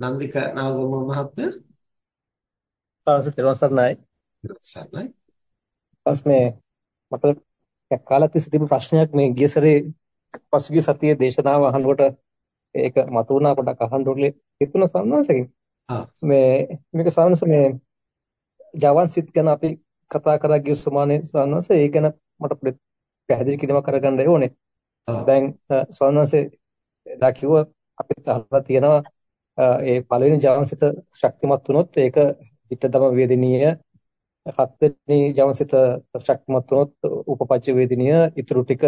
නන්දික නාගම මහත්මයා සාසු තිරවසරණයි. ඊපස් මේ මට කාලත් තිස්සේ ප්‍රශ්නයක් මේ ගිය සැරේ පසුගිය සතියේ දේශනාව අහනකොට ඒක මතුවුණා පොඩක් අහන්න ඕනේ හිතුණා සම්මාසකින්. මේ මේක සානස මේ ජවන් සිත් ගැන අපි කතා කරා ගිය සමානේ සානස ඒ ගැන මට පැහැදිලි කිරීමක් කරගන්න ඕනේ. දැන් සානසේ දා කිව්වා අපිත් අහලා තියෙනවා ඒ පළවෙනි ජවන්සිත ශක්තිමත් වුණොත් ඒක ධිට්ඨතම වේදිනීය හත්වෙනි ජවන්සිත ශක්තිමත් වුණොත් උපපච්ච වේදිනීය ඊටු ටික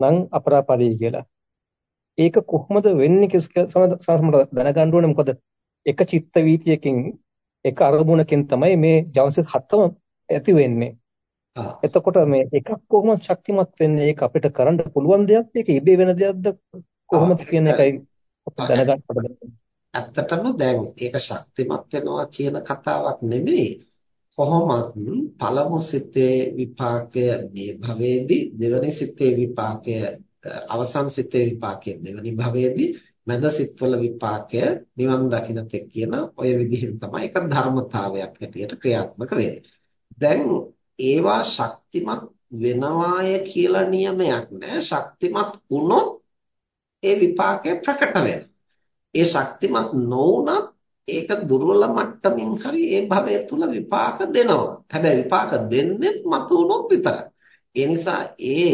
නම් අපරාපරී කියලා. ඒක කොහොමද වෙන්නේ කියලා දැනගන්න ඕනේ මොකද එක චිත්ත වීතියකින් එක අරමුණකින් තමයි මේ ජවන්සිත හතම ඇති වෙන්නේ. එතකොට මේ එකක් කොහොමද ශක්තිමත් වෙන්නේ? ඒක අපිට කරන්න පුළුවන් දෙයක්ද ඒක ඉබේ වෙන දෙයක්ද? කොහොමද කියන එකයි දැනගන්න පොඩ්ඩක් ඇත්තටම දැන් ඒක ශක්තිමත් වෙනවා කියන කතාවක් නෙමෙයි කොහොමත් පළමු සිතේ විපාකය මේ භවයේදී දෙවනි සිතේ විපාකය අවසන් සිතේ විපාකය දෙවනි භවයේදී මැද සිත්වල විපාකය නිවන් දකින්න තෙක් කියන ඔය විදිහෙන් තමයි ඒක ධර්මතාවයක් හැටියට ක්‍රියාත්මක වෙන්නේ. දැන් ඒවා ශක්තිමත් වෙනවාය කියලා නියමයක් නැහැ. ශක්තිමත් වුණොත් ඒ විපාකය ප්‍රකට වෙනවා. ඒ ශක්තිමත් නොවුනත් ඒක දුර්වල මට්ටමින් හරි ඒ භවය තුල විපාක දෙනවා. හැබැයි විපාක දෙන්නේ මතු වුණොත් විතරයි. ඒ නිසා ඒ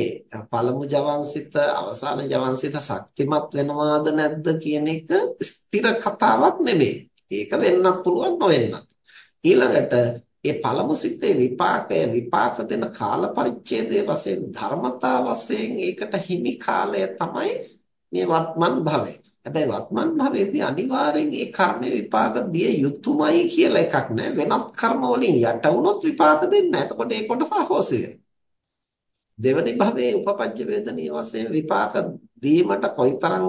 පළමු ජවන්සිත අවසාන ජවන්සිත ශක්තිමත් වෙනවාද නැද්ද කියන එක ස්ථිර කතාවක් නෙමෙයි. ඒක වෙන්නත් පුළුවන් නොවෙන්නත්. ඊළඟට ඒ පළමු සිතේ විපාකය විපාක දෙන කාල පරිච්ඡේදයේ වශයෙන් ධර්මතා වශයෙන් ඒකට හිමි කාලය තමයි මේ වත්මන් භවය. හැබැයි වත්මන් භවයේදී අනිවාර්යෙන් ඒ කර්ම විපාක දිය යුතුයමයි කියලා එකක් නැහැ. වෙනත් කර්ම වලින් යට වුණොත් විපාක දෙන්නේ නැහැ. එතකොට ඒ කොටස අහෝසි දෙවනි භවයේ උපපජ්ජ වේදනීය වශයෙන් විපාක දීමට කොයිතරම්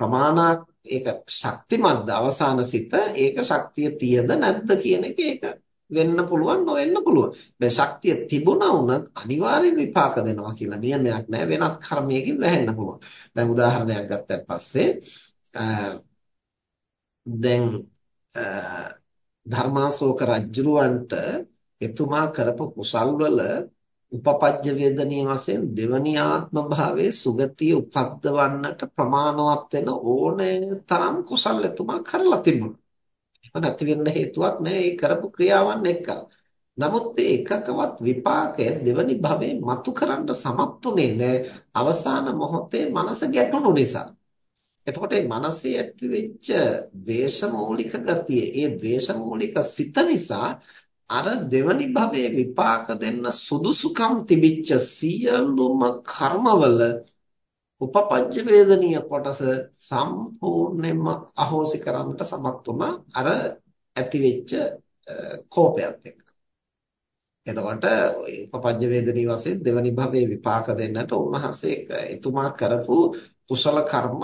ප්‍රමාණයක් ඒක ශක්තිමත්ද අවසාන සිත ඒක ශක්තිය තියද නැද්ද කියන එක ඒක වෙන්න පුළුවන් නොවෙන්න පුළුවන්. මේ ශක්තිය තිබුණා වුණත් අනිවාර්යෙන් විපාක දෙනවා කියලා නියමයක් නැහැ. වෙනත් කර්මයකින් වැහෙන්න පුළුවන්. දැන් උදාහරණයක් ගත්තන් පස්සේ දැන් ධර්මාශෝක රජුරවන්ට එතුමා කරපු කුසල් වල උපපජ්ජ වේදනීය වශයෙන් දෙවනි ආත්ම භාවයේ සුගතිය උපද්දවන්නට ප්‍රමාණවත් වෙන ඕනෑ තරම් කුසල් එතුමා කරලා තිබුණා. නැති වෙන්න හේතුවක් නැහැ ඒ කරපු ක්‍රියාවන් එක්කලා. නමුත් මේ එකකවත් විපාකය දෙවනි භවයේ මතු කරන්න සමත්ුනේ නැහැ අවසාන මොහොතේ මනස ගැටුණු නිසා. එතකොට මේ මනසේ ඇතිවෙච්ච ද්වේෂමූලික ගතිය, ඒ ද්වේෂමූලික සිත නිසා අර දෙවනි භවයේ විපාක දෙන්න සුදුසුකම් තිබිච්ච සියලුම කර්මවල උපපජ්ජ වේදනීය කොටස සම්පූර්ණයෙන්ම අහෝසි කරන්නට සමත් වුණා අර ඇති වෙච්ච කෝපයත් එක්ක. එතකොට උපපජ්ජ වේදනී වශයෙන් දෙවනි භවයේ විපාක දෙන්නට උන්වහන්සේ එතුමා කරපු කුසල කර්ම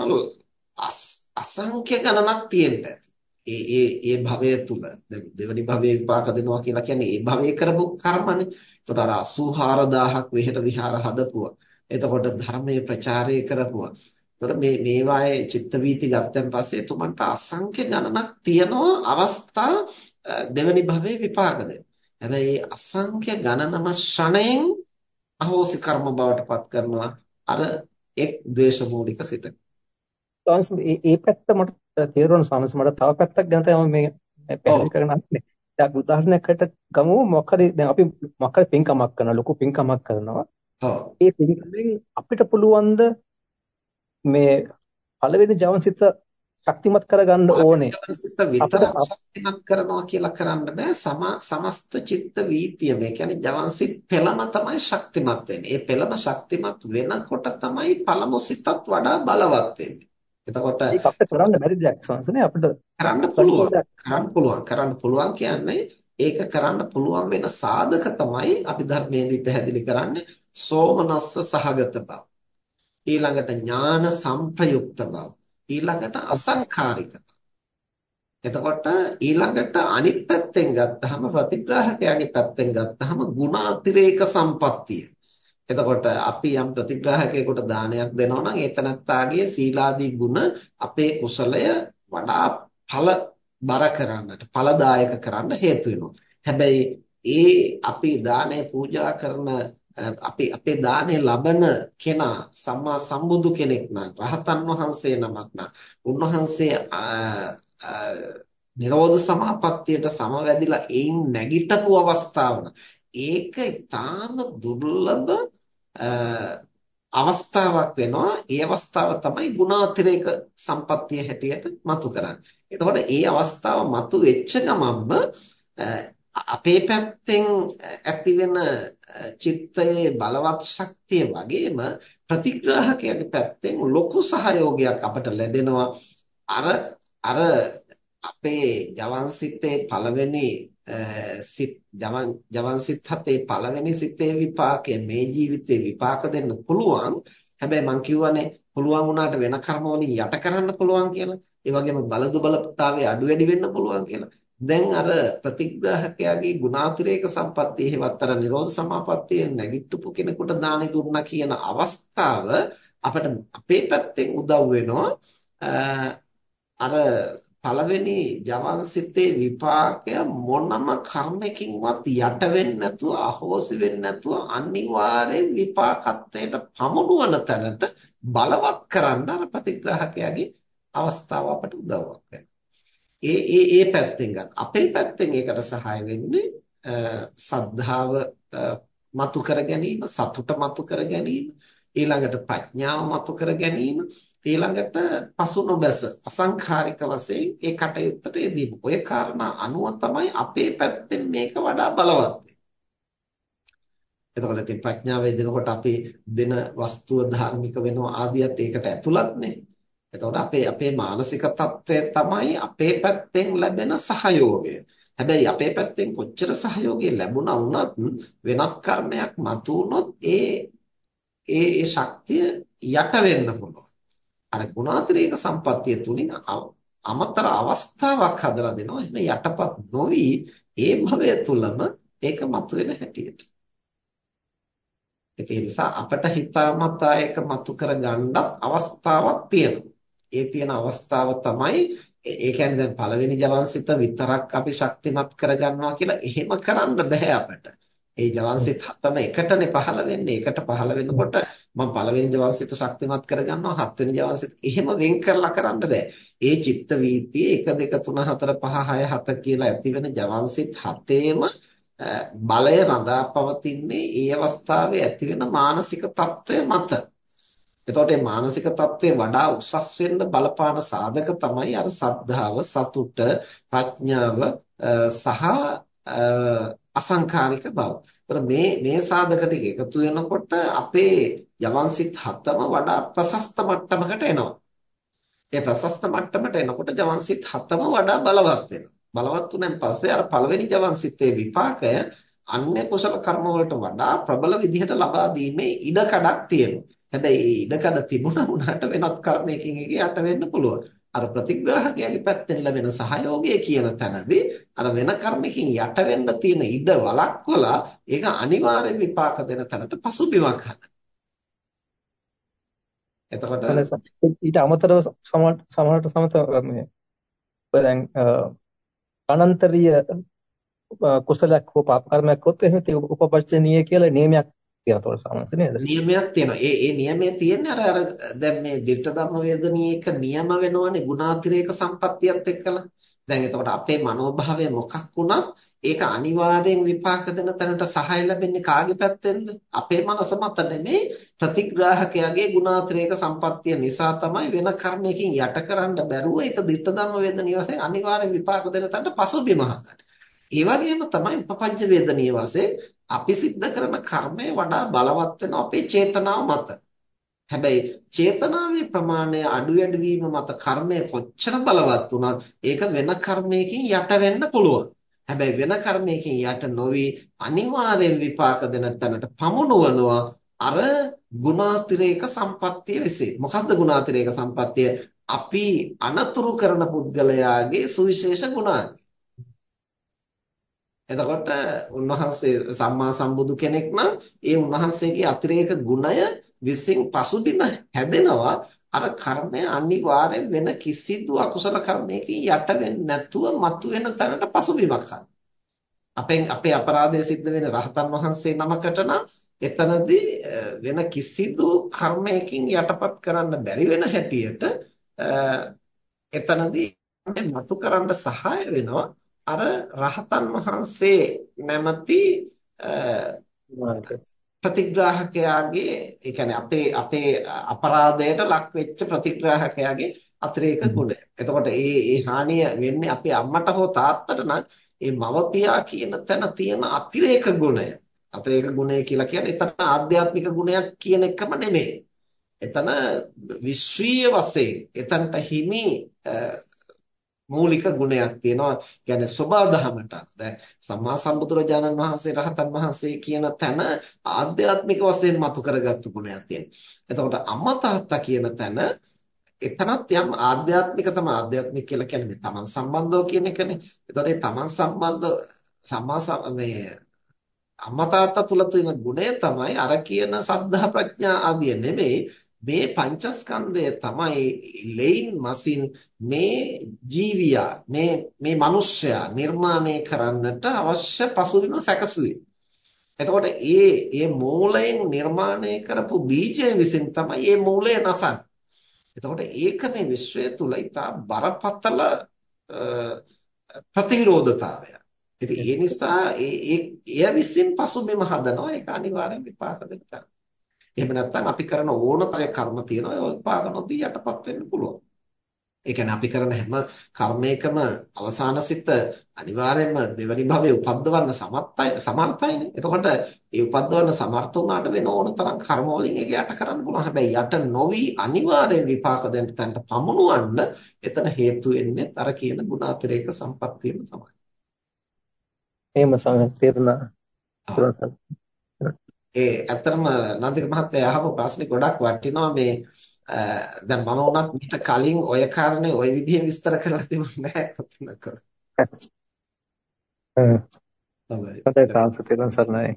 අසංඛ්‍ය ගණනක් තියෙන්න ඒ ඒ ඒ භවය තුල දෙවනි භවයේ විපාක දෙනවා කියලා කියන්නේ ඒ භවයේ කරපු කර්මනේ. එතකොට අර 84000ක් විහෙට විහාර හදපුවා. එතකොට ධර්මයේ ප්‍රචාරය කරපුවා. එතකොට මේ මේවායේ චිත්ත වීති ගත්තන් පස්සේ එතුමන්ට අසංඛ්‍ය ගණනක් තියෙනවා අවස්ථා දෙවනි භවයේ විපාක හැබැයි අසංඛ්‍ය ගණනම ෂණයෙන් අහෝසි කර්ම බවට පත් කරනවා. අර එක් ද්වේෂමූලික සිත. සාංශ මේ පැත්ත මට තේරුණා සාංශ මට තව පැත්තක් ගැන තමයි මේ පැහැදිලි කරන්න හදන්නේ. දැන් උදාහරණයකට ගමු. හරි දැන් අපි හරි පින්කමක් කරනවා? ලොකු පින්කමක් කරනවා ඒ පිළිගැනීමෙන් අපිට පුළුවන් මේ පළවෙනි ජවන්සිත ශක්තිමත් කරගන්න ඕනේ. සිත විතර ශක්තිමත් කරනවා කියලා කරන්න බෑ. සමස්ත චිත්ත වීතිය මේ කියන්නේ ජවන්සිත පෙළම තමයි ශක්තිමත් වෙන්නේ. ඒ පෙළම ශක්තිමත් වෙනකොට තමයි පළමු සිතත් වඩා බලවත් වෙන්නේ. එතකොට ඒක අපිට කරන්න බැරි දෙයක් සංසනේ අපිට කරන්න පුළුවන්. කරන්න පුළුවන්. කරන්න පුළුවන් කියන්නේ ඒක කරන්න පුළුවන් වෙන සාධක තමයි අපි ධර්මයේදී පැහැදිලි කරන්නේ සෝමනස්ස සහගත බව. ඊළඟට ඥාන සංප්‍රයුක්ත බව. ඊළඟට අසංඛාරික එතකොට ඊළඟට අනිත් පැත්තෙන් ගත්තාම ප්‍රතිග්‍රාහකයාගේ පැත්තෙන් ගත්තාම ගුණාතිරේක සම්පත්තිය. එතකොට අපි යම් ප්‍රතිග්‍රාහකයෙකුට දානයක් දෙනවා නම් ඒ තනත්තාගේ සීලාදී ගුණ අපේ කුසලය වඩා ඵල බර කරන්නට ඵලදායක කරන්න හේතු වෙනවා. හැබැයි ඒ අපි දානය පූජා කරන අපි අපේ දානේ ලබන කෙනා සම්මා සම්බුදු කෙනෙක් නම් රහතන් වහන්සේ නමක් නම් උන්වහන්සේ නිරෝධ සමාපත්තියට සමවැදිලා ඒන් නැගිටපු අවස්ථාව ඒක ඊටාම දුර්ලභ අවස්ථාවක් වෙනවා ඒ අවස්ථාව තමයි ගුණාතිරේක සම්පත්තිය හැටියට මතු කරන්නේ. එතකොට ඒ අවස්ථාව මතු වෙච්ච ගමන්ම අපේ පැත්තෙන් ඇතිවෙන චිත්තයේ බලවත් ශක්තිය වගේම ප්‍රතිග්‍රාහකයාගේ පැත්තෙන් ලොකු සහයෝගයක් අපට ලැබෙනවා. අර අර අපේ ජවන්සිතේ පළවෙනි සිත් ජවන් ජවන්සිත හතේ පළවෙනි සිතේ විපාකය මේ ජීවිතේ විපාක දෙන්න පුළුවන්. හැබැයි මං කියවනේ පුළුවන් වුණාට වෙන කර්ම වලින් යට කරන්න පුළුවන් කියලා. ඒ වගේම බලදු බලතාවේ අඩු වැඩි වෙන්න පුළුවන් කියලා. දැන් අර ප්‍රතිග්‍රාහකයාගේ ගුණාතිරේක සම්පත්තිය හේවත් අර නිරෝධ සමාපත්තිය නැගිට්ටපු කෙනෙකුට දානි දුන්නා කියන අවස්ථාව අපිට අපේ පැත්තෙන් උදව් වෙනවා. අර පළවෙනි ජවන්සිතේ විපාකය මොනම කර්මකින්වත් යට වෙන්නේ නැතුව අහෝසි වෙන්නේ නැතුව අනිවාර්යෙන් විපාකත්වයට පමුණුවන තැනට බලවත් කරන්න අර ප්‍රතිග්‍රාහකයාගේ අවස්ථාව අපට උදව්වක් වෙනවා. ඒ ඒ ඒ පැත්තෙන් ගන්න. අපේ පැත්තෙන් ඒකට සහාය වෙන්නේ සද්ධාව මතු කර ගැනීම, සතුට මතු කර ගැනීම, ඊළඟට ප්‍රඥාව මතු කර ගැනීම, ඊළඟට පසු නොබැස අසංඛාරික වශයෙන් ඒ කටයුත්තට යෙදීම. ඔය කාරණා අනුව තමයි අපේ පැත්තෙන් මේක වඩා බලවත් එතකොට ඉතින් ප්‍රඥාව යෙදෙනකොට අපි දෙන වස්තුව ධාර්මික වෙනවා ආදියත් ඒකට ඇතුළත්නේ. එතකොට අපේ අපේ මානසික తත්වය තමයි අපේ පැත්තෙන් ලැබෙන සහයෝගය. හැබැයි අපේ පැත්තෙන් කොච්චර සහයෝගය ලැබුණා වුණත් වෙනත් කර්මයක් මතු වුණොත් ඒ ඒ ඒ ශක්තිය යට වෙන්න පුළුවන්. අර ගුණාතිරේක සම්පත්තිය තුලින් අමතර අවස්ථාවක් හදලා දෙනවා. එහෙම යටපත් නොවි ඒ භවය තුලම ඒක මතුවෙන හැටියට. ඒ නිසා අපට හිතාමතා ඒක මතු කර ගන්නත් අවස්ථාවක් තියෙනවා. ඒ තියෙන අවස්ථාව තමයි ඒ කියන්නේ දැන් පළවෙනි ජවන්සිත විතරක් අපි ශක්තිමත් කරගන්නවා කියලා එහෙම කරන්න බෑ අපට. ඒ ජවන්සිත හතම එකටනේ පහළ වෙන්නේ. එකට පහළ වෙනකොට මම පළවෙනි ජවන්සිත ශක්තිමත් කරගන්නවා හත්වෙනි ජවන්සිත එහෙම වෙන් කරලා කරන්න බෑ. ඒ චිත්ත වීතිය 1 2 3 4 5 6 7 කියලා ඇති වෙන ජවන්සිත හතේම බලය රඳා පවතින්නේ ඒ අවස්ථාවේ ඇති වෙන මානසික తত্ত্বය මත. එතකොට මේ මානසික தત્ත්වය වඩා උසස් වෙන්න බලපාන සාධක තමයි අර සද්ධාව, සතුට, ප්‍රඥාව සහ අසංකාරික බව. ඒතර මේ මේ සාධක ටික එකතු වෙනකොට අපේ යවන්සිත හතම වඩා ප්‍රශස්ත මට්ටමකට එනවා. ඒ ප්‍රශස්ත මට්ටමට එනකොට ජවන්සිත හතම වඩා බලවත් වෙනවා. බලවත් වුණාන් පස්සේ අර පළවෙනි ජවන්සිතේ විපාකය අන්‍ය කුසල කර්ම වලට වඩා ප්‍රබල විදිහට ලබා දීමේ ඉඩ කඩක් තියෙනවා. හැබැයි ඒ ඉඩකඩ තිබුණා වුණාට වෙනත් කර්මයකින් ඒක යට වෙන්න පුළුවන්. අර ප්‍රතිග්‍රාහකයාගේ පැත්තෙන් ලැබෙන සහයෝගය කියන තැනදී අර වෙන කර්මකින් යට වෙන්න තියෙන ඉඩ වළක්වලා ඒක අනිවාර්යෙන් විපාක දෙන තැනට පසුබිමක් හදන. එතකොට ඊට අමතරව සමහරට සමත මේ දැන් අනන්තරීය කුසලයක් හෝ පාප කර්මයක් කොත් එහෙම උපපච්චනීය කියලා නියමයක් තියෙනතොර සාමාන්‍ය නේද? නියමයක් තියෙනවා. ඒ ඒ නියමය තියෙන්නේ අර අර දැන් මේ ditta ධම්ම වේදනීයක නියම වෙනවනේ ගුණාතිරේක සම්පත්තියත් එක්කලා. දැන් එතකොට අපේ මනෝභාවය මොකක් වුණත් ඒක අනිවාර්යෙන් විපාක දෙන තැනට සහාය ලැබෙන්නේ කාගේ පැත්තෙන්ද? අපේ මනස මත නෙමෙයි ප්‍රතිග්‍රාහකයාගේ ගුණාතිරේක සම්පත්තිය නිසා තමයි වෙන කර්මයකින් යටකරන්න බැරුව ඒක ditta ධම්ම වේදනීය වශයෙන් අනිවාර්යෙන් විපාක දෙන තැනට පසුබිම හදන්නේ. ඒ වගේම තමයි උපපංච වේදනීය වශයෙන් අපි සිද්ධ කරන කර්මය වඩා බලවත් වෙන අපේ චේතනාව මත. හැබැයි චේතනාවේ ප්‍රමාණය අඩු වැඩි වීම මත කර්මය කොච්චර බලවත් වුණත් ඒක වෙන කර්මයකින් යට වෙන්න පුළුවන්. හැබැයි වෙන කර්මයකින් යට නොවි අනිවාර්යෙන් විපාක දෙන තැනට පමුණුවනවා අර ගුණාතිරේක සම්පත්තිය විසේ. මොකද්ද ගුණාතිරේක සම්පත්තිය? අපි අනතුරු කරන පුද්ගලයාගේ සුවිශේෂ ගුණාංග. එතකොට උන්වහන්සේ සම්මා සම්බුදු කෙනෙක් නම් ඒ උන්වහන්සේගේ අතිරේක ගුණය විසින් පසුබිම හැදෙනවා. අර කර්මය අනිවාර්යෙන් වෙන කිසිදු අකුසල කර්මයකින් යට වෙන්නේ නැතුව මතුවෙන තැනට පසුබිමක් අපෙන් අපේ අපරාධය සිද්ධ වෙන රහතන් වහන්සේ නමකට නම් එතනදී වෙන කිසිදු කර්මයකින් යටපත් කරන්න බැරි වෙන හැටියට එතනදී මතු කරන්න සහාය වෙනවා. අර රහතන් වහන්සේ නැමැති ප්‍රතිග්‍රාහකයාගේ ඒ කියන්නේ අපේ අපේ අපරාධයට ලක් වෙච්ච ප්‍රතිග්‍රාහකයාගේ අතිරේක ගුණය. එතකොට ඒ ඒ හානිය වෙන්නේ අපේ අම්මට හෝ තාත්තට නම් ඒ මවපියා කියන තැන තියෙන අතිරේක ගුණය. අතිරේක ගුණය කියලා කියන්නේ එතන ආධ්‍යාත්මික ගුණයක් කියන එකම නෙමෙයි. එතන විශ්වීය වශයෙන් එතනට හිමි මූලික ගුණයක් තියෙනවා. කියන්නේ සබා දහමට. දැන් සම්මා සම්බුදුරජාණන් වහන්සේ රහතන් වහන්සේ කියන තැන ආධ්‍යාත්මික වශයෙන් මතු කරගත්තු ගුණයක් තියෙනවා. එතකොට අම්මා තාත්තා කියන තැන එතනත් යම් ආධ්‍යාත්මික තම ආධ්‍යාත්මික කියලා කියන්නේ තමන් සම්බන්ධව කියන එකනේ. එතකොට ඒ තමන් සම්බන්ධ සම්මා මේ අම්මා තාත්තා තුල තියෙන ගුණය තමයි අර කියන සද්ධා ප්‍රඥා ආදිය නෙමෙයි මේ පංචස්කන්ධය තමයි ලෙයින් මසින් මේ ජීවියා මේ මේ මිනිස්සයා නිර්මාණය කරන්නට අවශ්‍ය පසුබිම සැකසුවේ. එතකොට ඒ ඒ මූලයෙන් නිර්මාණය කරපු බීජය විසින් තමයි මේ මූලය නසන්නේ. එතකොට ඒක මේ විශ්වය තුල ඉතා බරපතල ප්‍රතිවිරෝධතාවයක්. ඉතින් ඒ නිසා ඒ එය විසින් පසුබිම හදනවා ඒක අනිවාර්යෙන් විපාක දෙන්න. එහෙම නැත්නම් අපි කරන ඕනතරම් කර්ම තියෙනවා ඒ විපාක නොදී යටපත් වෙන්න පුළුවන්. ඒ කියන්නේ අපි කරන හැම කර්මයකම අවසාන සිත අනිවාර්යයෙන්ම දෙවනි භවයේ උපද්දවන්න සමර්ථයි සමර්ථයිනේ. එතකොට ඒ උපද්දවන්න සමර්ථ වුණාට වෙන ඕන තරම් කර්ම වලින් ඒක යට කරන්න පුළුවන්. හැබැයි යට නොවි අනිවාර්යෙන් විපාක දෙන්න තැනට පමුණුවන්න එතන හේතු වෙන්නේ අර කියන ගුණාතිරේක සම්පත්තියම තමයි. එහෙම සමහර තේරුණා. ඒ ඇත්තටම නන්දික මහත්තයා අහපු ප්‍රශ්නේ ගොඩක් වටිනවා මේ දැන් මම උනත් මීට කලින් ඔය කාරණේ ওই විදිහෙන් විස්තර කරලා තිබුණේ නැහැ කොතනක. හ්ම්. හොඳයි සාංශ තේරුම් සරණයි.